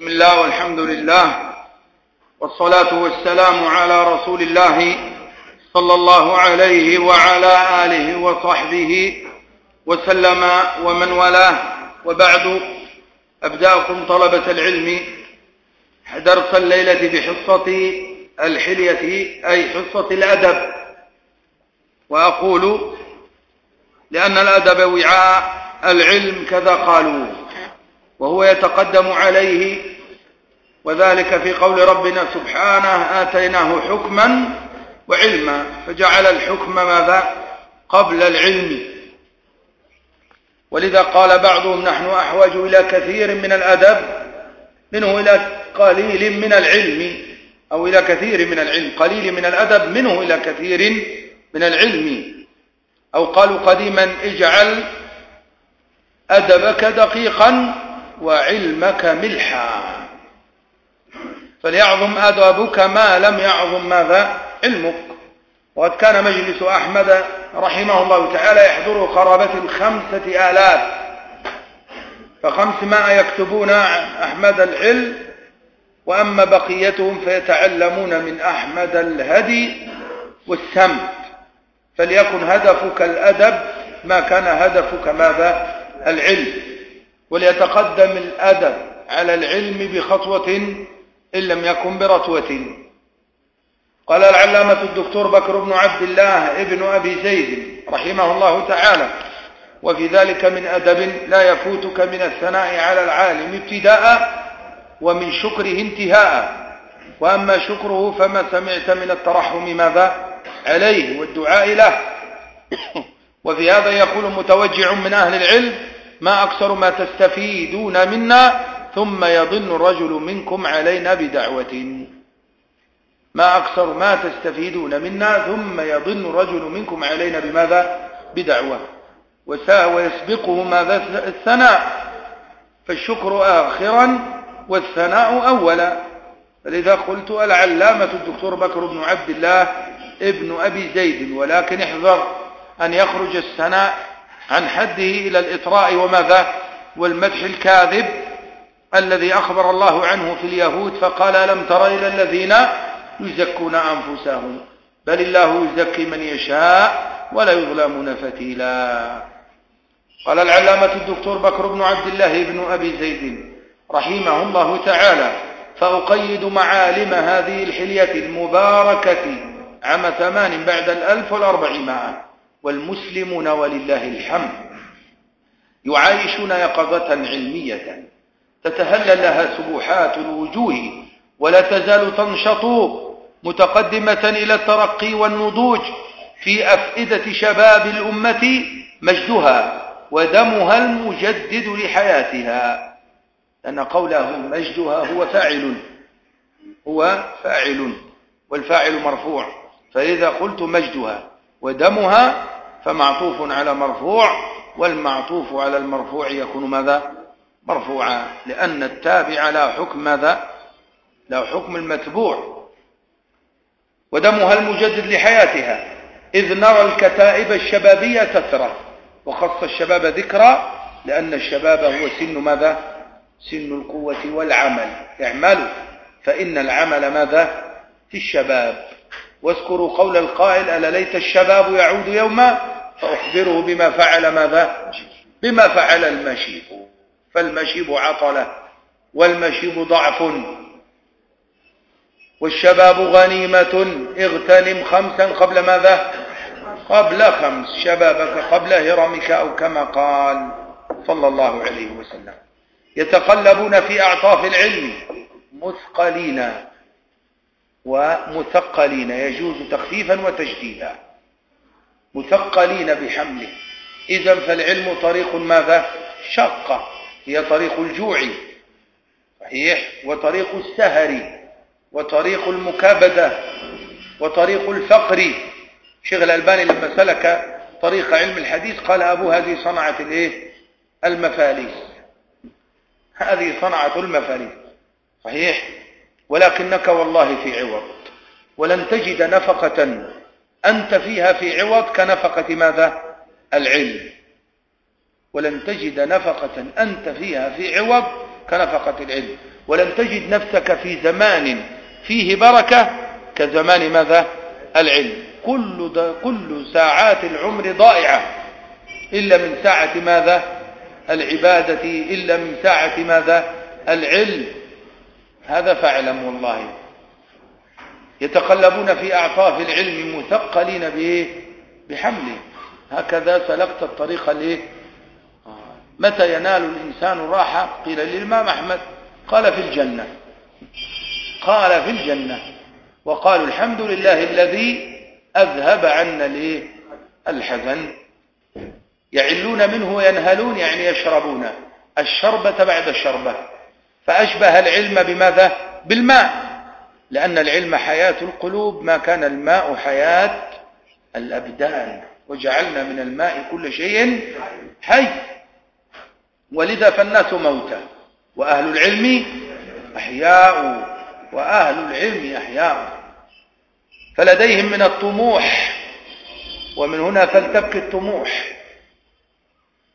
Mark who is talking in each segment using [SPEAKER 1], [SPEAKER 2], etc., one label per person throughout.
[SPEAKER 1] بسم الله والحمد لله والصلاة والسلام على رسول الله صلى الله عليه وعلى آله وصحبه وسلم ومن والاه. وبعد أبدأكم طلبة العلم درس الليلة بحصة الحلية أي حصة الأدب. وأقول لأن الأدب وعاء العلم كذا قالوا. وهو يتقدم عليه وذلك في قول ربنا سبحانه آتيناه حكما وعلما فجعل الحكم ماذا؟ قبل العلم. ولذا قال بعضهم نحن أحوج إلى كثير من الأدب منه إلى قليل من العلم أو إلى كثير من العلم قليل من الأدب منه إلى كثير من العلم. أو قالوا قديما اجعل أدبك دقيقا وعلمك ملحا. فليعظم أدبك ما لم يعظم ماذا؟ علمك. وقد كان مجلس أحمد رحمه الله تعالى يحضره قرابة الخمسة آلاف. فخمسمائة يكتبون أحمد العلم وأما بقيتهم فيتعلمون من أحمد الهدي والسمت. فليكن هدفك الأدب ما كان هدفك ماذا؟ العلم. وليتقدم الأدب على العلم بخطوة إن لم يكن برتوة. قال العلامة الدكتور بكر بن عبد الله ابن أبي زيد رحمه الله تعالى وفي ذلك من أدب لا يفوتك من الثناء على العالم ابتداء ومن شكره انتهاء. وأما شكره فما سمعت من الترحم ماذا عليه والدعاء له. وفي هذا يقول متوجع من أهل العلم ما أكثر ما تستفيدون منا ثم يظن الرجل منكم علينا بدعوة. ما أكثر ما تستفيدون منا ثم يظن الرجل منكم علينا بماذا؟ بدعوة. ويسبقه ماذا؟ الثناء. فالشكر آخرا والثناء أولا. فلذا قلت العلامة الدكتور بكر بن عبد الله ابن أبي زيد ولكن احذر أن يخرج الثناء عن حده إلى الإطراء وماذا والمدح الكاذب الذي أخبر الله عنه في اليهود فقال لم تر إلى الذين يزكون أنفسهم؟ بل الله يزكي من يشاء ولا يظلمون فتيلا. قال العلامة الدكتور بكر بن عبد الله بن أبي زيد رحمه الله تعالى فأقيد معالم هذه الحلية المباركة عام ثمان بعد الألف والأربعمائة. والمسلمون ولله الحمد. يعايشون يقظة علمية. تتهلل لها سبحات الوجوه ولا تزال تنشط متقدمة إلى الترقي والنضوج في أفئدة شباب الأمة مجدها ودمها المجدد لحياتها. لأن قوله مجدها هو فاعل هو فاعل والفاعل مرفوع. فإذا قلت مجدها ودمها فمعطوف على مرفوع والمعطوف على المرفوع يكون ماذا؟ مرفوعا لأن التابع لا حكم ماذا؟ لا حكم المتبوع. ودمها المجدد لحياتها إذ نرى الكتائب الشبابية تثرى وخص الشباب ذكرى لأن الشباب هو سن ماذا؟ سن القوة والعمل. اعملوا فإن العمل ماذا؟ في الشباب. واذكروا قول القائل ألا ليت الشباب يعود يوما فأخبره بما فعل ماذا؟ بما فعل المشيب. فالمشيب عطلة والمشيب ضعف والشباب غنيمة اغتنم خمسا قبل ماذا؟ قبل خمس. شبابك قبل هرمك أو كما قال صلى الله عليه وسلم. يتقلبون في أعطاف العلم مثقلين. ومثقلين يجوز تخفيفا وتجديدا. مثقلين بحمله. إذا فالعلم طريق ماذا؟ شقة هي طريق الجوع. صحيح. وطريق السهر. وطريق المكابدة. وطريق الفقر. شيخ الألباني لما سلك طريق علم الحديث قال أبو هذه صنعة الإيه؟ المفاليس. هذه صنعة المفاليس. صحيح. ولكنك والله في عوض. ولن تجد نفقة أنت فيها في عوض كنفقة ماذا؟ العلم. ولن تجد نفقة أنت فيها في عوض كنفقة العلم. ولن تجد نفسك في زمان فيه بركة كزمان ماذا؟ العلم. كل, كل ساعات العمر ضائعة. إلا من ساعة ماذا؟ العبادة إلا من ساعة ماذا؟ العلم. هذا فاعلم والله يتقلبون في أعطاف العلم مثقلين بحمله. هكذا سلكت الطريق ليه متى ينال الإنسان راحة قيل للإمام أحمد. قال في الجنة. قال في الجنة. وقالوا الحمد لله الذي أذهب عنا ليه الحزن. يعلون منه وينهلون يعني يشربون الشربة بعد الشربة. فأشبه العلم بماذا؟ بالماء. لأن العلم حياة القلوب ما كان الماء حياة الأبدان. وجعلنا من الماء كل شيء حي. ولذا فالناس موتى. وأهل العلم أحياء. وأهل العلم أحياء. فلديهم من الطموح. ومن هنا فلتبكي الطموح.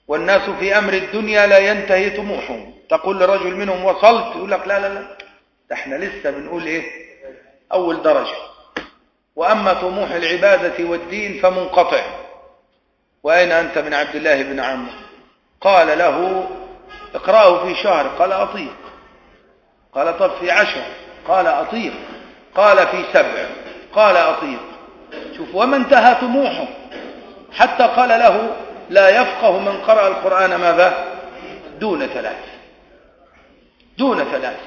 [SPEAKER 1] والناس في أمر الدنيا لا ينتهي طموحهم. تقول لرجل منهم وصلت يقول لك لا لا لا. ده إحنا لسه بنقول إيه؟ أول درجة. وأما طموح العبادة والدين فمنقطع. وأين أنت من عبد الله بن عمرو؟ قال له اقرأه في شهر. قال أطيق. قال طب في عشر. قال أطيق. قال في سبع. قال أطيق. شوف وما انتهى طموحه. حتى قال له لا يفقه من قرأ القرآن ماذا؟ دون ثلاث. دون ثلاث.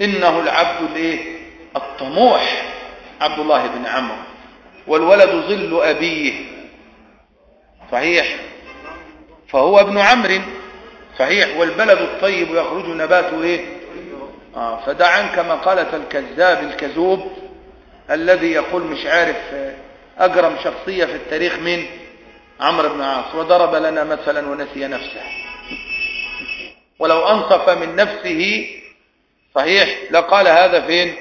[SPEAKER 1] إنه العبد الايه الطموح. عبد الله بن عمرو. والولد ظل أبيه. صحيح. فهو ابن عمرو. صحيح. والبلد الطيب يخرج نباته إيه؟ آه فدع عنك مقالة الكذاب الكذوب الذي يقول مش عارف أجرم شخصية في التاريخ من عمرو بن عاص وضرب لنا مثلا ونسي نفسه. ولو أنصف من نفسه صحيح لقال هذا فين؟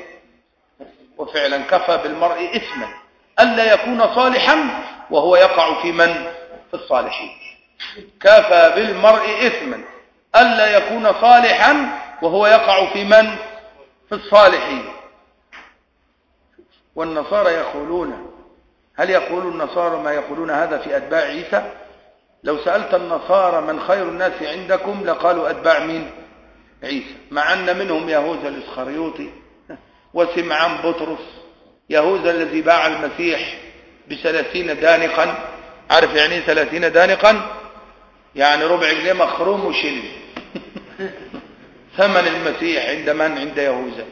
[SPEAKER 1] وفعلا كفى بالمرء إثما. ألا يكون صالحا وهو يقع في من؟ في الصالحين. كفى بالمرء إثما. ألا يكون صالحا وهو يقع في من؟ في الصالحين. والنصارى يقولون هل يقول النصارى ما يقولون هذا في أتباع عيسى؟ لو سألت النصارى من خير الناس عندكم لقالوا أتباع مين؟ عيسى. مع أن منهم يهوذا الإسخريوطي وسمعان بطرس يهوذا الذي باع المسيح بثلاثين دانقا. عارف يعني إيه ثلاثين دانقا؟ يعني ربع جنيه مخروم وشل ثمن المسيح عند من؟ عند يهوذا.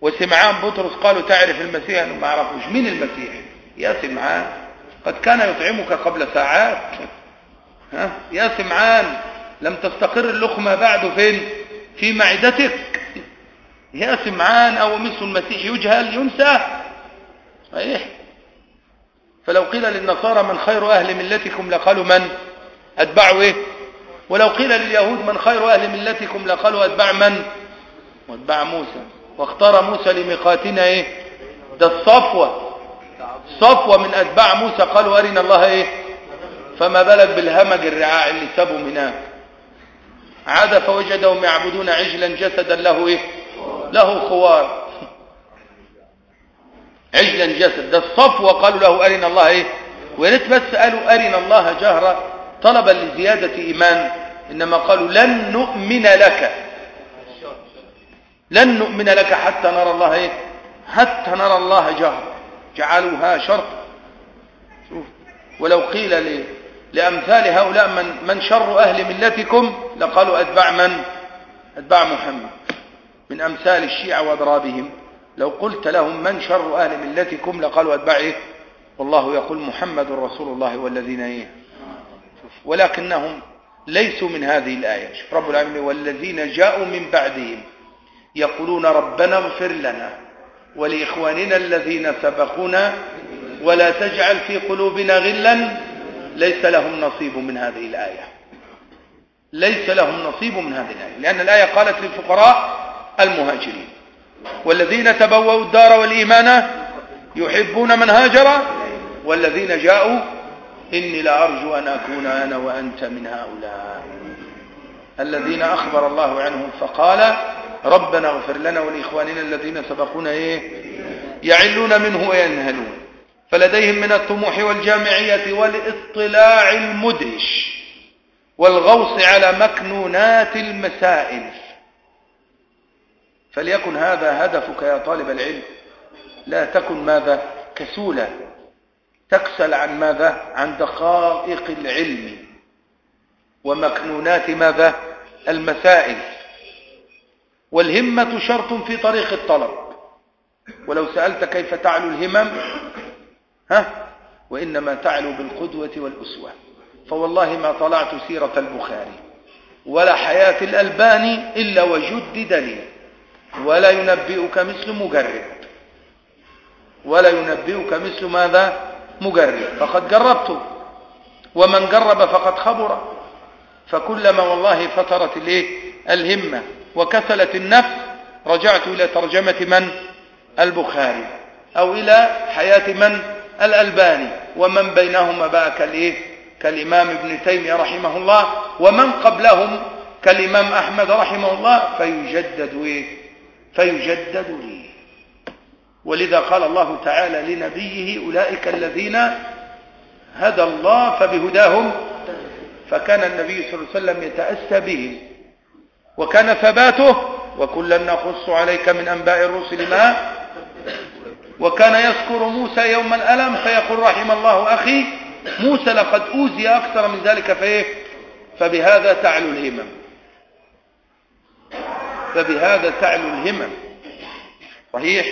[SPEAKER 1] وسمعان بطرس قالوا تعرف المسيح؟ ما عرفوش مين المسيح؟ يا سمعان قد كان يطعمك قبل ساعات. ها؟ يا سمعان لم تستقر اللقمة بعد فين؟ في معدتك. يا سمعان أو مثل المسيح يجهل ينسى. صحيح. فلو قيل للنصارى من خير أهل ملتكم لقالوا من؟ أتبعوا إيه؟ ولو قيل لليهود من خير أهل ملتكم لقالوا أتبع من؟ واتبع موسى. واختار موسى لميقاتنا إيه؟ ده الصفوة. صفوة من أتباع موسى قالوا أرنا الله إيه؟ فما بالك بالهمج الرعاع اللي سابوا مناه عاد فوجدهم يعبدون عجلا جسدا له إيه؟ له خوار. عجلا جسد. ده الصفوة قالوا له أرنا الله إيه؟ ويريت بس قالوا أرنا الله جهرة طلبا لزيادة إيمان. إنما قالوا لن نؤمن لك. لن نؤمن لك حتى نرى الله إيه؟ حتى نرى الله جهرة. جعلوها شرط. شوف ولو قيل لأمثال هؤلاء من, من شر أهل ملتكم لقالوا أتباع من؟ أتباع محمد من أمثال الشيعة وأضرابهم. لو قلت لهم من شر أهل ملتكم لقالوا أتباع إيه؟ والله يقول محمد رسول الله والذين إيه؟ ولكنهم ليسوا من هذه الآية. رب العالمين والذين جاءوا من بعدهم يقولون ربنا اغفر لنا. ولإخواننا الذين سبقونا ولا تجعل في قلوبنا غلا ليس لهم نصيب من هذه الآية. ليس لهم نصيب من هذه الآية لأن الآية قالت للفقراء المهاجرين والذين تبوأوا الدار والإيمان يحبون من هاجر والذين جاءوا إني لأرجو أن أكون أنا وأنت من هؤلاء. الذين أخبر الله عنهم فقال ربنا اغفر لنا ولإخواننا الذين سبقونا إيه؟ يعلون منه وينهلون. فلديهم من الطموح والجامعية والاطلاع المدهش والغوص على مكنونات المسائل. فليكن هذا هدفك يا طالب العلم. لا تكن ماذا؟ كسولا. تكسل عن ماذا؟ عن دقائق العلم. ومكنونات ماذا؟ المسائل. والهمة شرط في طريق الطلب. ولو سألت كيف تعلو الهمم ها؟ وإنما تعلو بالقدوة والأسوة. فوالله ما طلعت سيرة البخاري. ولا حياة الألباني إلا وجدد لي. ولا ينبئك مثل مجرب ولا ينبئك مثل ماذا؟ مجرب فقد جربت. ومن جرب فقد خبر. فكلما والله فترت الإيه؟ الهمة. وكسلت النفس. رجعت إلى ترجمة من؟ البخاري. أو إلى حياة من؟ الألباني. ومن بينهما بقى كالايه كالإمام ابن تيمية رحمه الله. ومن قبلهم؟ كالإمام أحمد رحمه الله. فيجدد إيه؟ فيجدد لي. ولذا قال الله تعالى لنبيه أولئك الذين هدى الله فبهداهم. فكان النبي صلى الله عليه وسلم يتأسى بهم. وكان ثباته وكلا نقص عليك من أنباء الرسل ما وكان يذكر موسى يوم الألم فيقول رحم الله أخي موسى لقد أوزي أكثر من ذلك فإيه؟ فبهذا تعلو الهمم. فبهذا تعلو الهمم. صحيح؟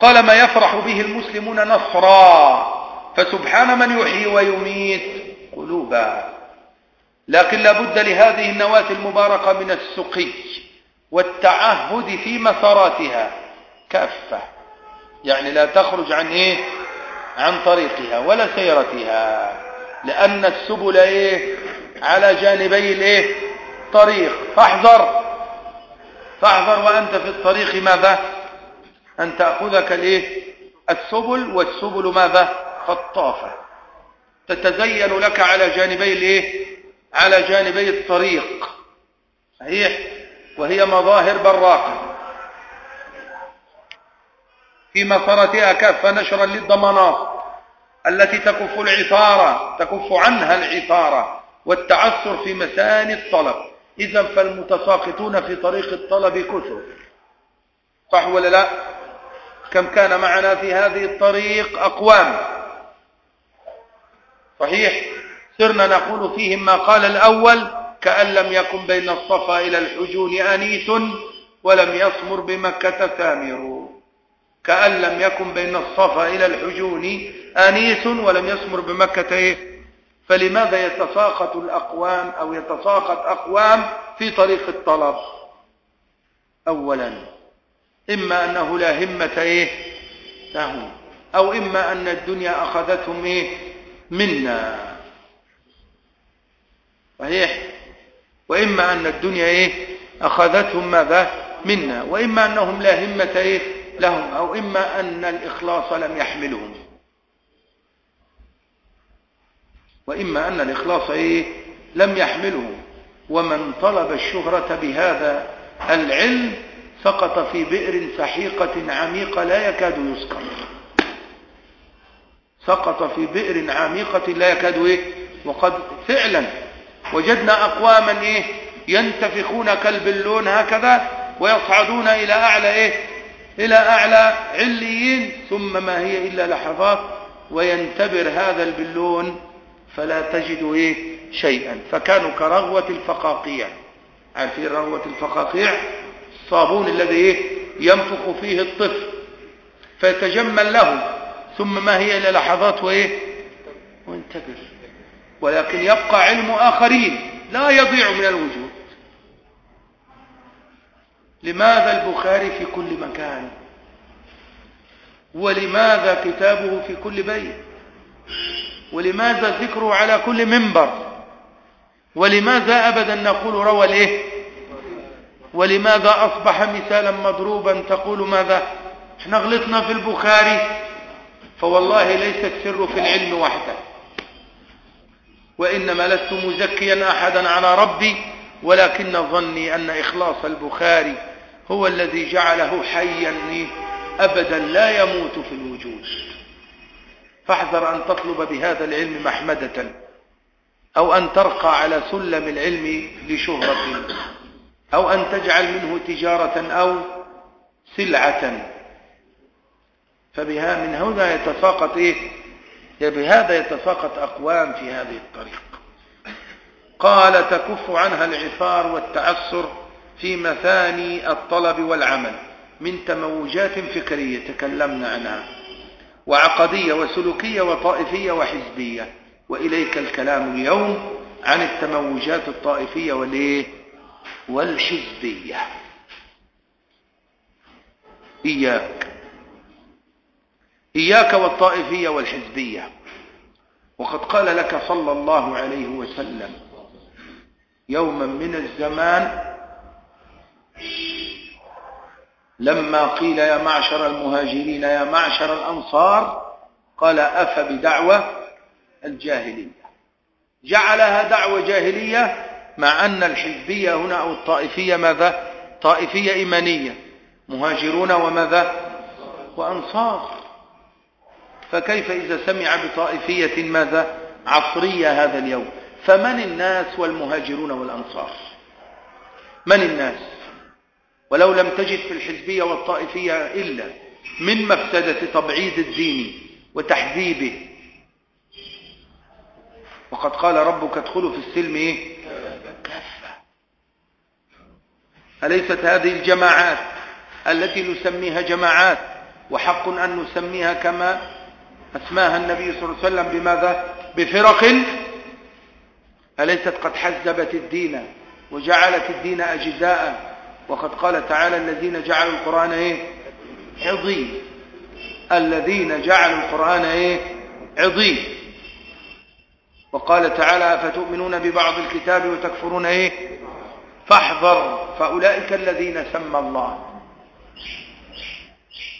[SPEAKER 1] قال ما يفرح به المسلمون نصرا فسبحان من يحيي ويميت قلوبا. لكن لابد لهذه النواة المباركة من السقي والتعهد في مساراتها. كافة. يعني لا تخرج عن إيه؟ عن طريقها ولا سيرتها. لأن السبل إيه؟ على جانبي الإيه؟ طريق. فاحذر. فاحذر وأنت في الطريق ماذا؟ أن تأخذك الإيه؟ السبل والسبل ماذا؟ خطافة تتزين لك على جانبي الإيه؟ على جانبي الطريق. صحيح؟ وهي مظاهر براقة في مسارتها كافة نشرا للضمانات التي تكف العثارة تكف عنها العثارة والتعثر في مساني الطلب. إذا فالمتساقطون في طريق الطلب كثر. صح ولا لا؟ كم كان معنا في هذه الطريق أقوام. صحيح؟ صرنا نقول فيهم ما قال الأول كأن لم يكن بين الصفا إلى الحجون أنيس ولم يصمر بمكة ثامر كأن لم يكن بين الصفا إلى الحجون أنيس ولم يصمر بمكة إيه؟ فلماذا يتساقط الأقوام أو يتساقط أقوام في طريق الطلب؟ أولا إما أنه لا همة إيه؟ لهم أو إما أن الدنيا أخذتهم إيه؟ منا. صحيح. وإما أن الدنيا إيه؟ أخذتهم ماذا؟ منا. وإما أنهم لا همة إيه؟ لهم. أو إما أن الإخلاص لم يحملهم. وإما أن الإخلاص إيه؟ لم يحملهم. ومن طلب الشهرة بهذا العلم سقط في بئر سحيقة عميقة لا يكاد يسكر سقط في بئر عميقة لا يكاد إيه؟ وقد فعلا وجدنا أقواما إيه ينتفخون كالبلون هكذا ويصعدون إلى أعلى إيه إلى أعلى عليين ثم ما هي إلا لحظات وينتبر هذا البلون فلا تجد إيه شيئا. فكانوا كرغوة الفقاقيع. عارفين رغوة الفقاقيع؟ الصابون الذي إيه ينفخ فيه الطفل فيتجمل له ثم ما هي إلا لحظات وإيه وانتبر. ولكن يبقى علم آخرين لا يضيع من الوجود. لماذا البخاري في كل مكان؟ ولماذا كتابه في كل بيت؟ ولماذا ذكره على كل منبر؟ ولماذا أبدا نقول روى الإيه؟ ولماذا أصبح مثالا مضروبا تقول ماذا؟ إحنا غلطنا في البخاري. فوالله ليس السر في العلم وحده. وإنما لست مزكيا أحدا على ربي ولكن ظني أن إخلاص البخاري هو الذي جعله حيا أبدا لا يموت في الوجود. فاحذر أن تطلب بهذا العلم محمدة أو أن ترقى على سلم العلم لشهرة أو أن تجعل منه تجارة أو سلعة. فبها من هنا يتساقط إيه؟ بهذا يتساقط أقوام في هذه الطريق. قال تكف عنها العثار والتعسر في مثاني الطلب والعمل من تموجات فكرية تكلمنا عنها وعقدية وسلوكية وطائفية وحزبية. وإليك الكلام اليوم عن التموجات الطائفية والحزبية. إياك. إياك والطائفية والحزبية. وقد قال لك صلى الله عليه وسلم يوما من الزمان لما قيل يا معشر المهاجرين يا معشر الأنصار قال أف بدعوة الجاهلية. جعلها دعوة جاهلية مع أن الحزبية هنا أو الطائفية ماذا؟ طائفية إيمانية. مهاجرون وماذا؟ وأنصار. فكيف إذا سمع بطائفية ماذا؟ عصرية هذا اليوم. فمن الناس والمهاجرون والأنصار؟ من الناس؟ ولو لم تجد في الحزبية والطائفية إلا من مفسدة تبعيد الدين وتحذيبه. وقد قال ربك ادخلوا في السلم إيه؟ كافة. أليست هذه الجماعات التي نسميها جماعات وحق أن نسميها كما أسماها النبي صلى الله عليه وسلم بماذا؟ بفرق. أليست قد حزبت الدين وجعلت الدين أجزاء؟ وقد قال تعالى الذين جعلوا القرآن إيه؟ عظيم الذين جعلوا القرآن إيه؟ عظيم وقال تعالى أفتؤمنون ببعض الكتاب وتكفرون إيه؟ فاحذر. فأولئك الذين سمى الله.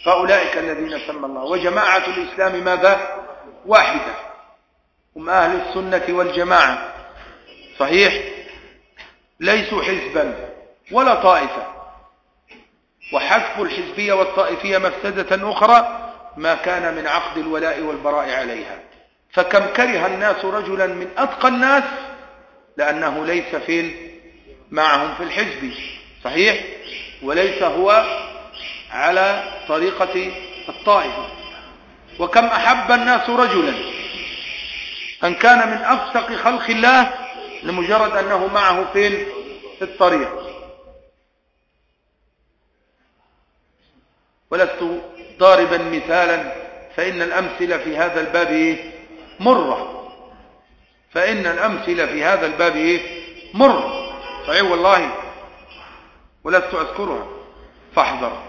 [SPEAKER 1] فأولئك الذين سمى الله. وجماعة الإسلام ماذا؟ واحدة. هم أهل السنة والجماعة. صحيح؟ ليسوا حزبا ولا طائفة. وحذف الحزبية والطائفية مفسدة أخرى ما كان من عقد الولاء والبراء عليها. فكم كره الناس رجلا من أتقى الناس لأنه ليس في معهم في الحزب. صحيح؟ وليس هو على طريقة الطائفة وكم أحب الناس رجلا. أن كان من أفسق خلق الله لمجرد أنه معه في الطريق. ولست ضاربا مثالا فإن الأمثلة في هذا الباب مرة. فإن الأمثلة في هذا الباب مرة. صحيح والله؟ ولست أذكرها. فاحذر.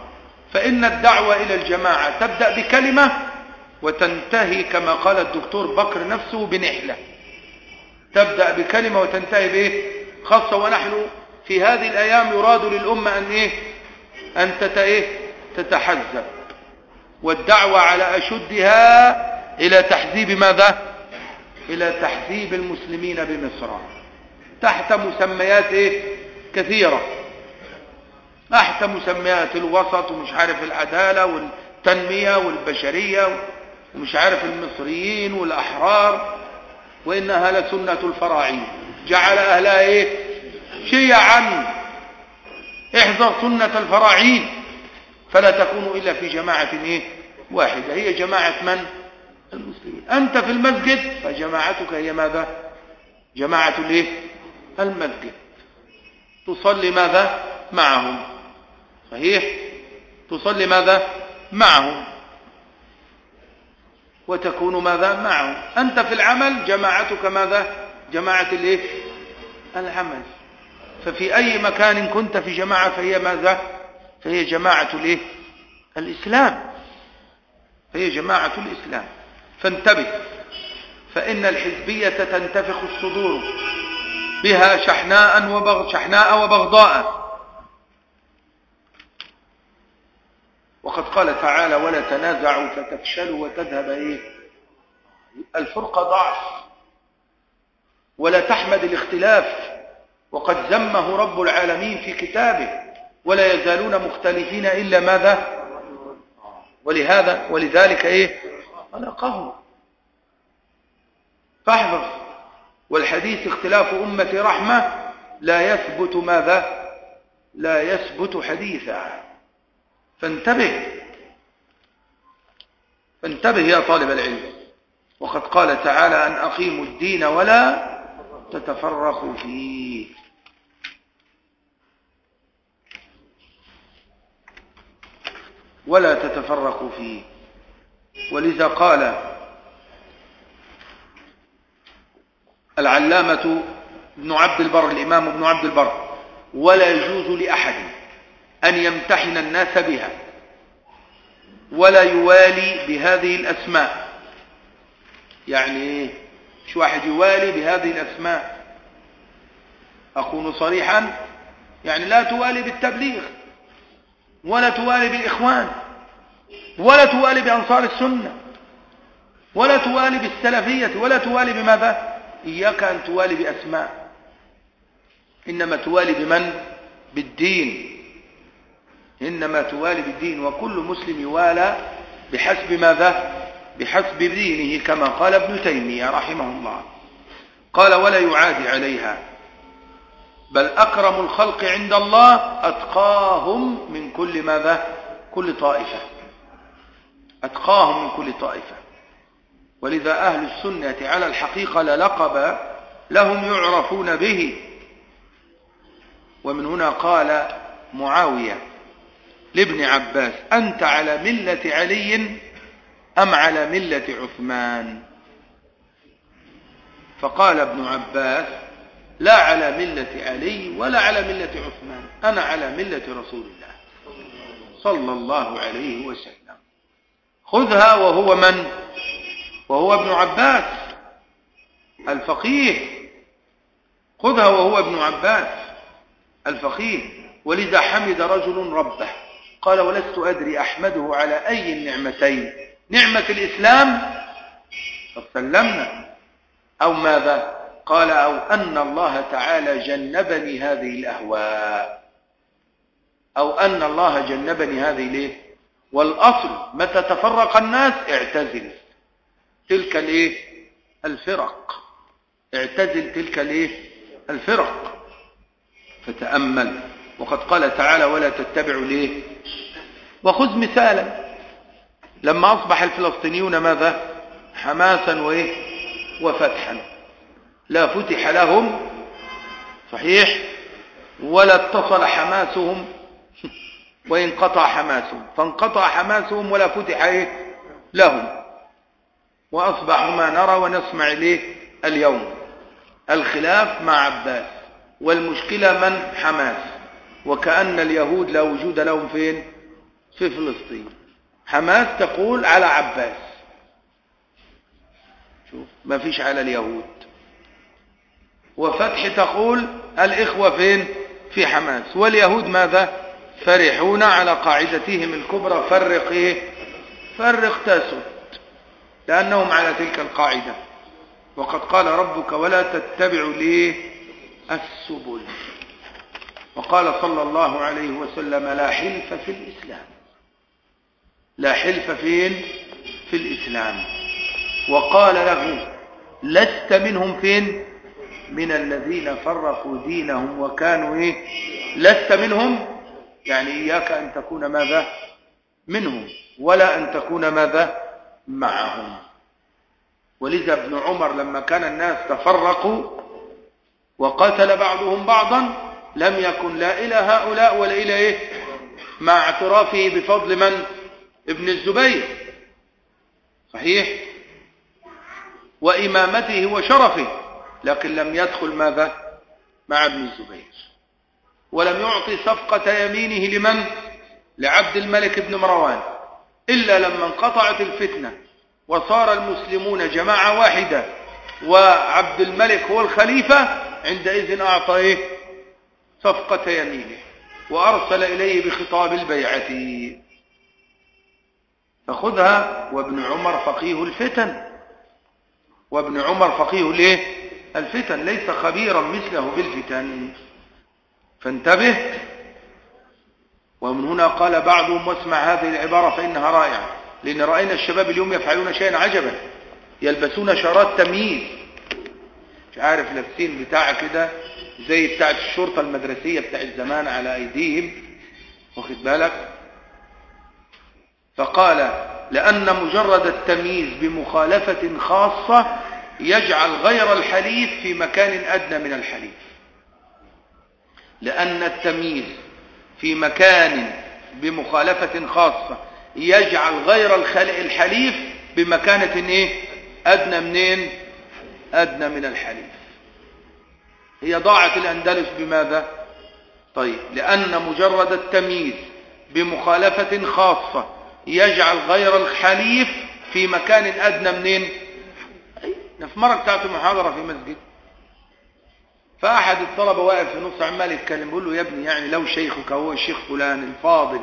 [SPEAKER 1] فإن الدعوة إلى الجماعة تبدأ بكلمة وتنتهي كما قال الدكتور بكر نفسه بنحلة. تبدأ بكلمة وتنتهي بإيه؟ خاصة ونحن في هذه الأيام يراد للأمة أن إيه؟ أن تتإيه تتحزب. والدعوة على أشدها إلى تحذيب ماذا؟ إلى تحذيب المسلمين بمصر. تحت مسميات إيه؟ كثيرة. تحت مسميات الوسط ومش عارف العدالة والتنمية والبشرية ومش عارف المصريين والأحرار وإنها لسنة الفراعين جعل أهلها إيه؟ شيعا. احذر سنة الفراعين فلا تكون إلا في جماعة إيه؟ واحدة. هي جماعة من؟ المسلمين. أنت في المسجد؟ فجماعتك هي ماذا؟ جماعة الإيه المسجد. تصلي ماذا؟ معهم. صحيح؟ تصلي ماذا؟ معهم وتكون ماذا؟ معهم أنت في العمل جماعتك ماذا؟ جماعة الإيه؟ العمل. ففي أي مكان كنت في جماعة فهي ماذا؟ فهي جماعة الإيه؟ الإسلام. فهي جماعة الإسلام. فانتبه. فإن الحزبية تنتفخ الصدور بها شحناء وبغ شحناء وبغضاء. وقد قال تعالى ولا تنازعوا فتفشلوا وتذهب إيه؟ الفرقة ضعف. ولا تحمد الاختلاف. وقد ذمه رب العالمين في كتابه. ولا يزالون مختلفين إلا ماذا؟ ولهذا ولذلك إيه؟ خلقه فاحفظ والحديث اختلاف أمة رحمة لا يثبت ماذا؟ لا يثبت حديثا. فانتبه. فانتبه يا طالب العلم. وقد قال تعالى أن أقيموا الدين ولا تتفرقوا فيه. ولا تتفرقوا فيه. ولذا قال العلامة ابن عبد البر الإمام ابن عبد البر ولا يجوز لأحد أن يمتحن الناس بها. ولا يوالي بهذه الأسماء. يعني مش واحد يوالي بهذه الأسماء. أكون صريحا يعني لا توالي بالتبليغ ولا توالي بالإخوان ولا توالي بأنصار السنة ولا توالي بالسلفية ولا توالي بماذا؟ إياك أن توالي بأسماء. إنما توالي بمن؟ بالدين. إنما توالي بالدين وكل مسلم يوالى بحسب ماذا؟ بحسب دينه كما قال ابن تيمية رحمه الله. قال ولا يعادي عليها بل أكرم الخلق عند الله أتقاهم من كل ماذا؟ كل طائفة أتقاهم من كل طائفة. ولذا أهل السنة على الحقيقة للقب لهم يعرفون به. ومن هنا قال معاوية لابن عباس أنت على ملة علي أم على ملة عثمان؟ فقال ابن عباس لا على ملة علي ولا على ملة عثمان أنا على ملة رسول الله صلى الله عليه وسلم. خذها وهو من؟ وهو ابن عباس الفقيه. خذها وهو ابن عباس الفقيه. ولذا حمد رجل ربه. قال ولست أدري أحمده على أي النعمتين. نعمة الإسلام؟ قد سلمنا. أو ماذا؟ قال أو أن الله تعالى جنبني هذه الأهواء. أو أن الله جنبني هذه ليه؟ والأصل متى تفرق الناس؟ اعتزل. تلك الايه الفرق. اعتزل تلك الايه الفرق. فتأمل. وقد قال تعالى ولا تتبعوا ليه؟ وخذ مثالا. لما أصبح الفلسطينيون ماذا؟ حماسا وإيه؟ وفتحا. لا فتح لهم صحيح؟ ولا اتصل حماسهم. وانقطع حماسهم. فانقطع حماسهم ولا فتح إيه؟ لهم. وأصبح ما نرى ونسمع إليه اليوم. الخلاف مع عباس. والمشكلة من؟ حماس. وكأن اليهود لا وجود لهم فين؟ في فلسطين. حماس تقول على عباس. شوف ما فيش على اليهود. وفتح تقول الإخوة فين؟ في حماس. واليهود ماذا؟ فرحون على قاعدتهم الكبرى فرق إيه؟ فرق تسد لأنهم على تلك القاعدة. وقد قال ربك ولا تتبعوا ليه السبل. وقال صلى الله عليه وسلم لا حلف في الإسلام. لا حلف فين في الإسلام. وقال له لست منهم فين من الذين فرقوا دينهم وكانوا إيه؟ لست منهم؟ يعني إياك أن تكون ماذا؟ منهم ولا أن تكون ماذا؟ معهم. ولذا ابن عمر لما كان الناس تفرقوا وقتل بعضهم بعضا لم يكن لا إلى هؤلاء ولا إلى إيه؟ مع اعترافه بفضل من؟ ابن الزبير. صحيح؟ وإمامته وشرفه. لكن لم يدخل ماذا؟ مع ابن الزبير. ولم يعطي صفقة يمينه لمن؟ لعبد الملك بن مروان. إلا لما انقطعت الفتنة وصار المسلمون جماعة واحدة وعبد الملك هو الخليفة عندئذ أعطى إيه؟ صفقة يمينه وأرسل إليه بخطاب البيعة. فخذها وابن عمر فقيه الفتن. وابن عمر فقيه ليه؟ الفتن ليس خبيرا مثله بالفتن. فانتبه. ومن هنا قال بعضهم واسمع هذه العبارة فإنها رائعة لأن رأينا الشباب اليوم يفعلون شيئا عجبا. يلبسون شارات تمييز. مش عارف لابسين بتاع كده زي بتاعة الشرطة المدرسية بتاع الزمان على أيديهم. واخد بالك؟ فقال لأن مجرد التمييز بمخالفة خاصة يجعل غير الحليف في مكان أدنى من الحليف. لأن التمييز في مكان بمخالفة خاصة يجعل غير الحليف بمكانة إيه؟ أدنى منين؟ أدنى من الحليف. هي ضاعت الأندلس بماذا؟ طيب لأن مجرد التمييز بمخالفة خاصة يجعل غير الحليف في مكان أدنى منين؟ في مرة بتاعت المحاضرة في مسجد. فأحد الطلبة واقف في نص عمال يتكلم بيقول له يا ابني يعني لو شيخك هو الشيخ فلان الفاضل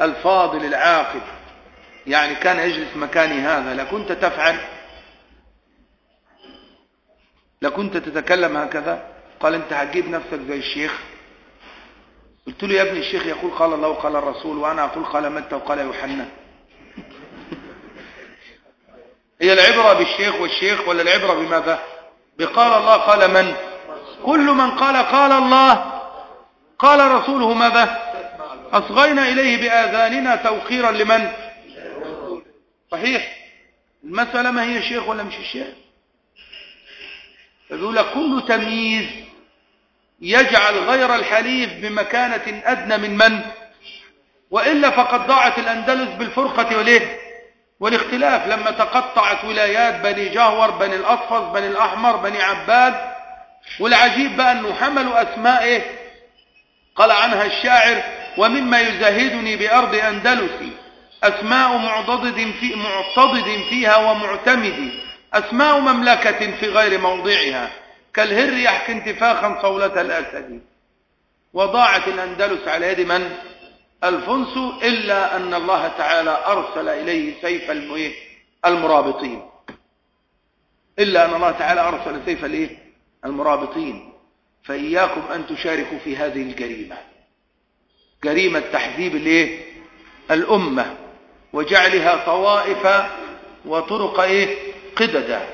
[SPEAKER 1] الفاضل العاقل يعني كان يجلس مكاني هذا لكنت تفعل؟ لكنت تتكلم هكذا؟ قال انت هتجيب نفسك زي الشيخ. قلت له يا ابني الشيخ يقول قال الله وقال الرسول وأنا أقول قال متى وقال يوحنا. هي العبرة بالشيخ والشيخ ولا العبرة بماذا؟ بقال الله قال من؟ كل من قال قال الله. قال رسوله ماذا؟ أصغينا إليه بآذاننا توقيرا لمن؟ صحيح. المسألة ما هي شيخ ولا مش الشيخ فبيقول كل تمييز يجعل غير الحليف بمكانة أدنى من من؟ وإلا فقد ضاعت الأندلس بالفرقة وليه؟ والاختلاف لما تقطعت ولايات بني جهور بني الأصفص بني الأحمر بني عباد. والعجيب بقى أنه حملوا أسماء إيه؟ قال عنها الشاعر ومما يزهدني بأرض أندلسي أسماء معتضد, في معتضد فيها ومعتمد. أسماء مملكة في غير موضعها. كالهر يحكي انتفاخا صولة الأسد. وضاعت الأندلس على يد من؟ الفنس إلا أن الله تعالى أرسل إليه سيف المرابطين. إلا أن الله تعالى أرسل سيف المرابطين. فإياكم أن تشاركوا في هذه الجريمة. جريمة تحذيب الإيه؟ الأمة. وجعلها طوائف وطرق إيه؟ قددا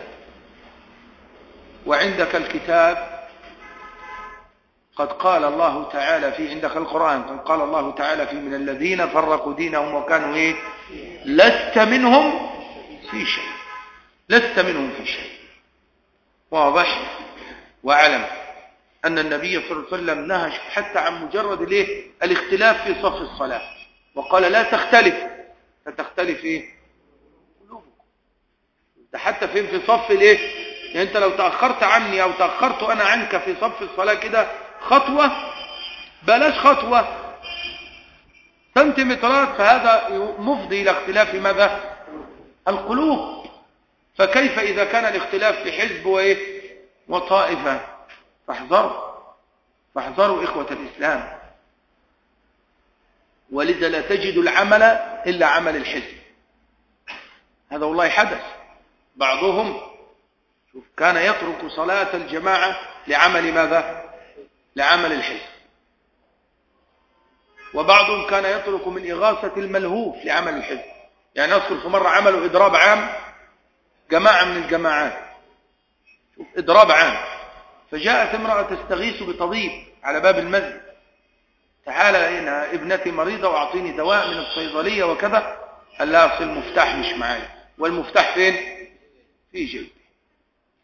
[SPEAKER 1] وعندك الكتاب قد قال الله تعالى في عندك القرآن قد قال الله تعالى في من الذين فرقوا دينهم وكانوا إيه؟ لست منهم في شيء. لست منهم في شيء. واضح؟ وعلم أن النبي صلى الله عليه وسلم نهى حتى عن مجرد الاختلاف في صف الصلاة. وقال لا تختلف. فتختلف إيه؟ قلوبكم ده حتى فين في صف الايه؟ يعني انت لو تأخرت عني أو تأخرت أنا عنك في صف الصلاة كده خطوة؟ بلاش خطوة. سنتيمترات فهذا مفضي إلى اختلاف ماذا؟ القلوب. فكيف إذا كان الاختلاف في حزب وإيه؟ وطائفة؟ فاحذروا. فاحذروا إخوة الإسلام. ولذا لا تجد العمل إلا عمل الحزب. هذا والله حدث. بعضهم شوف كان يترك صلاة الجماعة لعمل ماذا؟ لعمل الحزب وبعضهم كان يترك من إغاثة الملهوف لعمل الحزب يعني أذكر في مرة عملوا إضراب عام جماعة من الجماعات. شوف إضراب عام. فجاءت امرأة تستغيث بطبيب على باب المسجد. تعال هنا ابنتي مريضة وأعطيني دواء من الصيدلية وكذا. قال لا أصل المفتاح مش معايا. والمفتاح فين؟ في جيبي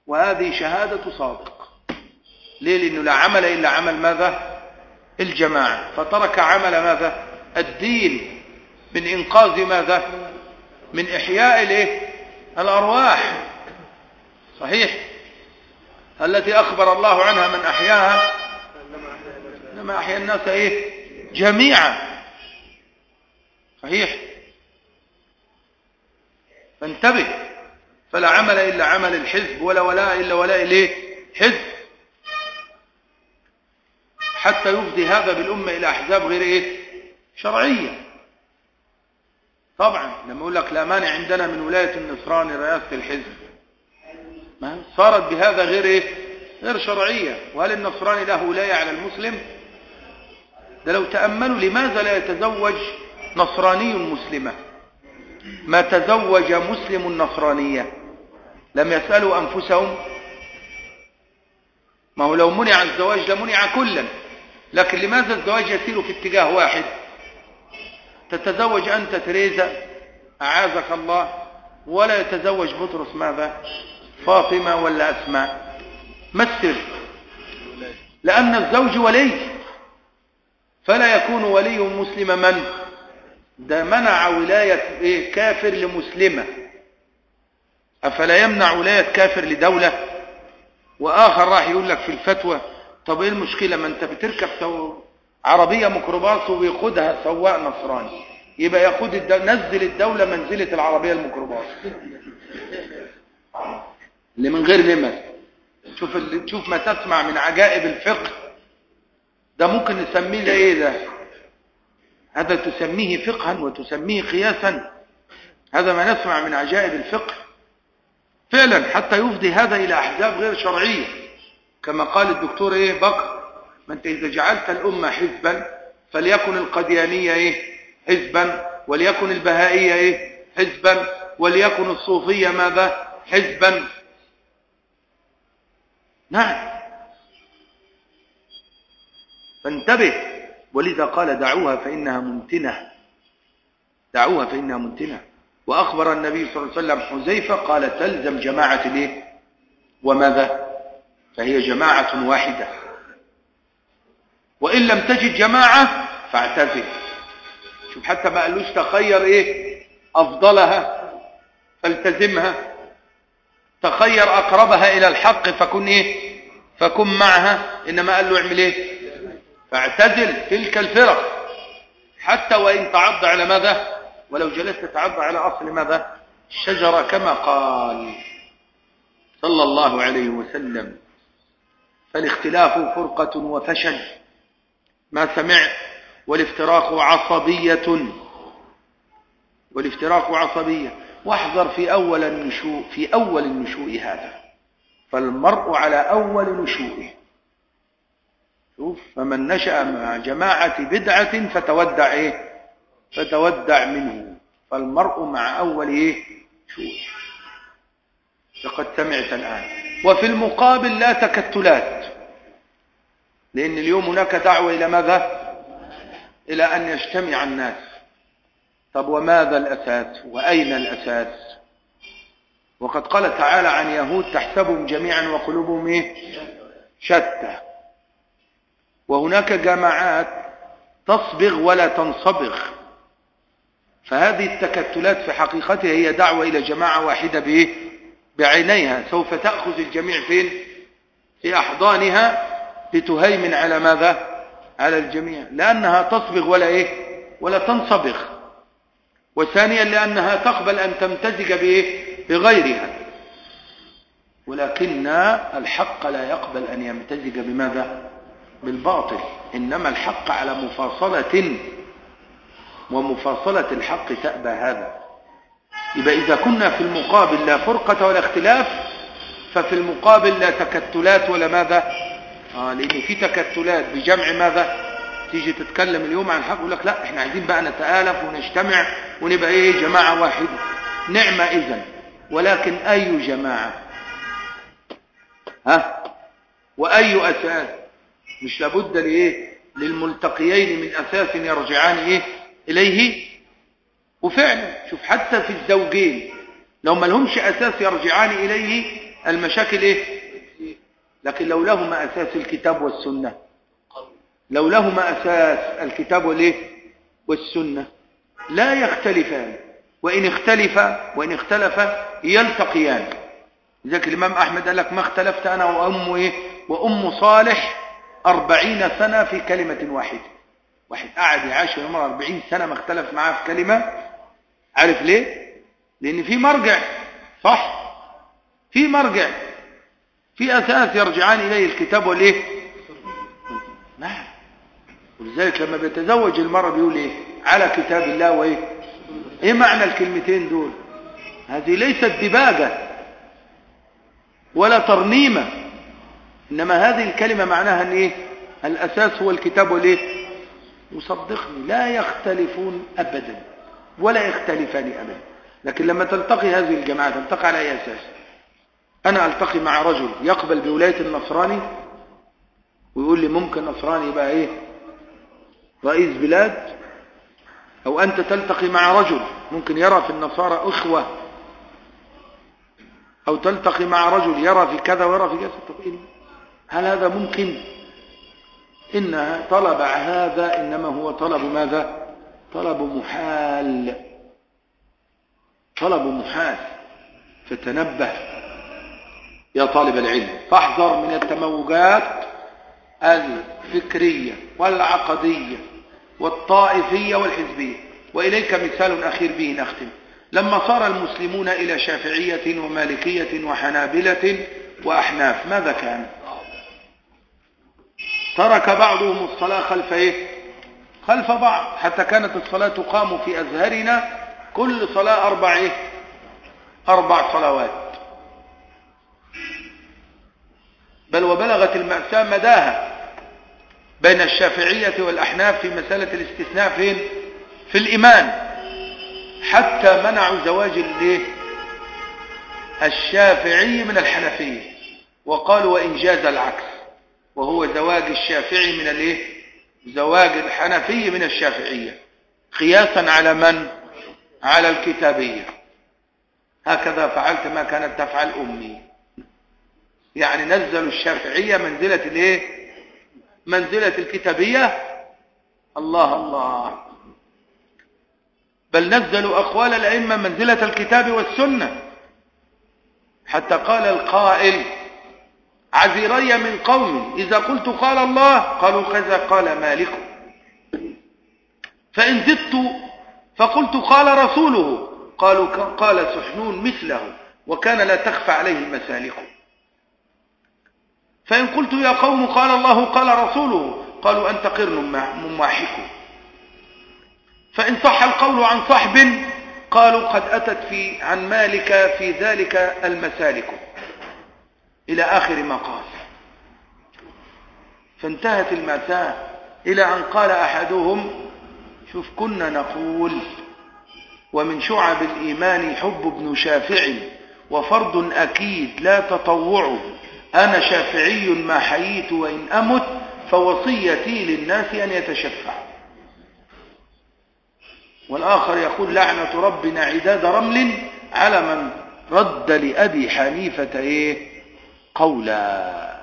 [SPEAKER 1] وهذه شهادة صادق. ليه؟ لأنه لا عمل إلا عمل ماذا؟ الجماعة. فترك عمل ماذا؟ الدين من إنقاذ ماذا؟ من إحياء الأرواح. صحيح؟ التي أخبر الله عنها من أحياها. إنما أحيا الناس إيه؟ جميعا. صحيح؟ فانتبه. فلا عمل إلا عمل الحزب ولا ولاء إلا ولاء الايه حزب. حتى يفضي هذا بالأمة إلى أحزاب غير إيه؟ شرعية. طبعا لما يقول لك لا مانع عندنا من ولاية النصراني رئاسة الحزب. ما صارت بهذا غير إيه؟ غير شرعية. وهل النصراني له ولاية على المسلم؟ ده لو تأملوا لماذا لا يتزوج نصراني مسلمة؟ ما تزوج مسلم نصرانية. لم يسألوا أنفسهم. ما هو لو منع الزواج لمنع كلا لكن لماذا الزواج يسير في اتجاه واحد؟ تتزوج أنت تريزا أعاذك الله ولا يتزوج بطرس ماذا؟ فاطمة ولا أسماء. مثل لأن الزوج ولي فلا يكون ولي مسلم من؟ ده منع ولاية إيه؟ كافر لمسلمة. أفلا يمنع ولاية كافر لدولة؟ وآخر راح يقول لك في الفتوى طب إيه المشكلة؟ ما أنت بتركب سو عربية ميكروباص وبيقودها سواق نصراني. يبقى يقود الدولة نزل الدولة منزلة العربية الميكروباص. اللي من غير نمر. شوف اللي شوف ما تسمع من عجائب الفقه. ده ممكن نسميه ده إيه ده؟ هذا تسميه فقها وتسميه قياسا. هذا ما نسمع من عجائب الفقه. فعلا حتى يفضي هذا إلى أحزاب غير شرعية. كما قال الدكتور إيه بكر ما أنت إذا جعلت الأمة حزبا فليكن القديانية إيه حزبا وليكن البهائية إيه حزبا وليكن الصوفية ماذا؟ حزبا. نعم. فانتبه. ولذا قال دعوها فإنها منتنة. دعوها فإنها منتنة. وأخبر النبي صلى الله عليه وسلم حذيفة قال تلزم جماعة الايه وماذا؟ فهي جماعة واحدة. وإن لم تجد جماعة فاعتزل. شوف حتى ما قالوش تخير إيه؟ أفضلها فالتزمها. تخير أقربها إلى الحق فكن إيه؟ فكن معها. إنما قال له اعمل إيه؟ فاعتزل تلك الفرق. حتى وإن تعض على ماذا؟ ولو جلست تعض على أصل ماذا؟ الشجرة كما قال صلى الله عليه وسلم. فالاختلاف فرقة وفشل. ما سمعت؟ والافتراق عصبية. والافتراق عصبية. واحذر في أول النشوء في أول النشوء هذا. فالمرء على أول نشوئه. شوف فمن نشأ مع جماعة بدعة فتودع إيه؟ فتودع منه فالمرء مع أول شوئه لقد سمعت الآن. وفي المقابل لا تكتلات. لأن اليوم هناك دعوة إلى ماذا؟ إلى أن يجتمع الناس. طب وماذا الأساس؟ وأين الأساس؟ وقد قال تعالى عن يهود تحسبهم جميعا وقلوبهم إيه؟ شتى. وهناك جماعات تصبغ ولا تنصبغ. فهذه التكتلات في حقيقتها هي دعوة إلى جماعة واحدة بإيه؟ بعينيها سوف تأخذ الجميع فين؟ في أحضانها لتهيمن على ماذا؟ على الجميع لأنها تصبغ ولا إيه؟ ولا تنصبغ. وثانيا لأنها تقبل أن تمتزج بإيه بغيرها. ولكن الحق لا يقبل أن يمتزج بماذا؟ بالباطل. إنما الحق على مفاصلة ومفاصلة الحق تأبى هذا. يبقى إذا كنا في المقابل لا فرقة ولا اختلاف ففي المقابل لا تكتلات ولا ماذا؟ آه لأن في تكتلات بجمع ماذا؟ تيجي تتكلم اليوم عن حق يقول لك لا إحنا عايزين بقى نتآلف ونجتمع ونبقى إيه جماعة واحدة. نعمة اذا ولكن أي جماعة؟ ها؟ وأي أساس؟ مش لابد لإيه؟ للملتقيين من أساس يرجعان إيه؟ إليه. وفعلا شوف حتى في الزوجين لو ما لهمش أساس يرجعان إليه المشاكل إيه؟ لكن لو لهما أساس الكتاب والسنة. لو لهما أساس الكتاب والإيه؟ والسنة. لا يختلفان. وإن اختلفا وإن اختلفا يلتقيان. لذلك الإمام أحمد قال لك ما اختلفت أنا وأم إيه وأم صالح أربعين سنة في كلمة واحدة. واحد قاعد يعيش في عمره أربعين سنة ما اختلف معاه في كلمة. عارف ليه؟ لأن في مرجع صح؟ في مرجع. في أساس يرجعان إليه الكتاب والإيه؟ نعم. ولذلك لما بيتزوج المرأة بيقول إيه؟ على كتاب الله وإيه؟ إيه معنى الكلمتين دول؟ هذه ليست دباجة ولا ترنيمة إنما هذه الكلمة معناها أن إيه؟ الأساس هو الكتاب والإيه؟ وصدقني لا يختلفون أبدا ولا يختلفان أبدا. لكن لما تلتقي هذه الجماعة تلتقي على أي أساس؟ أنا ألتقي مع رجل يقبل بولاية النصراني ويقول لي ممكن نصراني يبقى إيه؟ رئيس بلاد؟ أو أنت تلتقي مع رجل ممكن يرى في النصارى أخوة؟ أو تلتقي مع رجل يرى في كذا ويرى في كذا؟ طب هل هذا ممكن؟ إن طلب هذا إنما هو طلب ماذا؟ طلب محال. طلب محال. فتنبه. يا طالب العلم فاحذر من التموجات الفكرية والعقدية والطائفية والحزبية. وإليك مثال أخير به نختم. لما صار المسلمون إلى شافعية ومالكية وحنابلة وأحناف ماذا كان؟ ترك بعضهم الصلاة خلف إيه؟ خلف بعض حتى كانت الصلاة تقام في أزهرنا كل صلاة أربع إيه؟ أربع صلوات. بل وبلغت المأساة مداها بين الشافعية والأحناف في مسألة الاستثناء فين؟ في الإيمان. حتى منعوا زواج الإيه؟ الشافعي من الحنفية وقالوا وإن جاز العكس. وهو زواج الشافعي من الايه؟ زواج الحنفي من الشافعية. قياسا على من؟ على الكتابية. هكذا فعلت ما كانت تفعل أمي. يعني نزلوا الشافعية منزلة الايه؟ منزلة الكتابية؟ الله الله. بل نزلوا أقوال الأئمة منزلة الكتاب والسنة. حتى قال القائل عذري من قوم إذا قلت قال الله قالوا كذا قال مالك. فإن زدت فقلت قال رسوله قالوا قال سحنون مثله وكان لا تخفى عليه المسالك. فإن قلت يا قوم قال الله قال رسوله قالوا أنت قرن مماحك. فإن صح القول عن صحب قالوا قد أتت في عن مالك في ذلك المسالك. إلى آخر ما قال. فانتهت المأساة إلى أن قال أحدهم شوف كنا نقول ومن شعب الإيمان حب ابن شافع وفرض أكيد لا تطوع أنا شافعي ما حييت وإن أمت فوصيتي للناس أن يتشفع. والآخر يقول لعنة ربنا عداد رمل على من رد لأبي حنيفة إيه؟ قولا.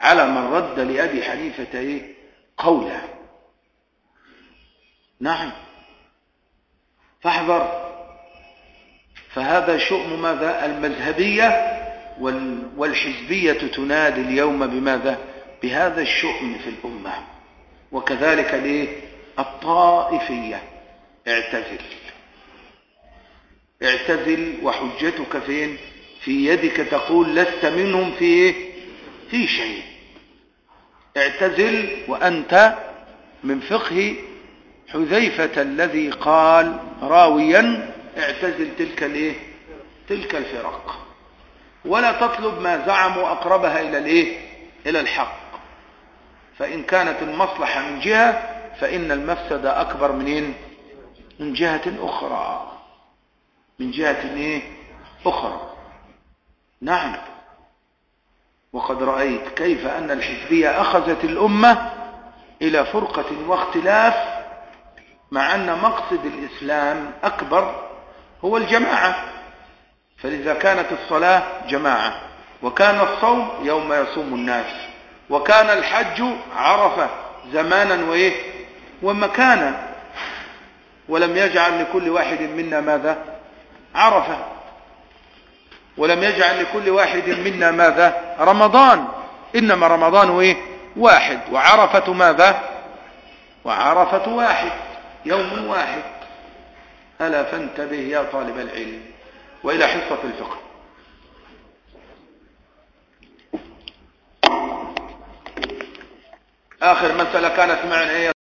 [SPEAKER 1] على من رد لأبي حنيفة إيه؟ قولا. نعم. فاحذر. فهذا شؤم ماذا؟ المذهبية والحزبية تنادي اليوم بماذا؟ بهذا الشؤم في الأمة. وكذلك ليه؟ الطائفية. اعتزل. اعتزل وحجتك فين؟ في يدك تقول لست منهم في في شيء. اعتزل وأنت من فقه حذيفة الذي قال راويا اعتزل تلك الإيه؟ تلك الفرق. ولا تطلب ما زعموا أقربها إلى الإيه؟ إلى الحق. فإن كانت المصلحة من جهة فإن المفسدة أكبر منين من جهة أخرى. من جهة إيه؟ أخرى. نعم. وقد رأيت كيف أن الحزبية أخذت الأمة إلى فرقة واختلاف مع أن مقصد الإسلام أكبر هو الجماعة. فلذا كانت الصلاة جماعة. وكان الصوم يوم يصوم الناس. وكان الحج عرفة زمانا وإيه؟ ومكانا. ولم يجعل لكل واحد منا ماذا؟ عرفة. ولم يجعل لكل واحد منا ماذا؟ رمضان. إنما رمضان إيه؟ واحد. وعرفة ماذا؟ وعرفة واحد. يوم واحد. ألا فانتبه يا طالب العلم. وإلى حصة الفقه. آخر مسألة كانت معنا.